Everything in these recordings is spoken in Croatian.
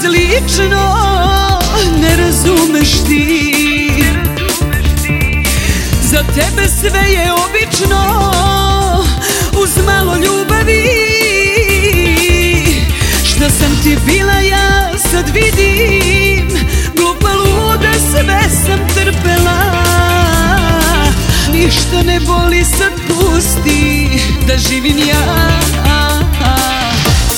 slično ne razumeš ti. Za tebe sve je obično uz malo ljubavi. Šta sam ti bila ja sad vidim Glupa luda sve sam trpela. Ništa ne boli sad pusti da živim ja.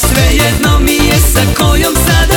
Svejedno mi je sa kojom sam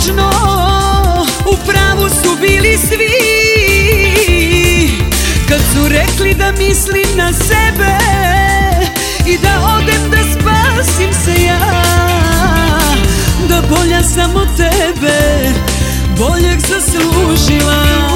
tačno U pravu su bili svi. Kad su rekli da mislim na sebe I da odem da spasim se ja Da bolja sam od tebe Boljeg zaslužila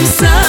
inside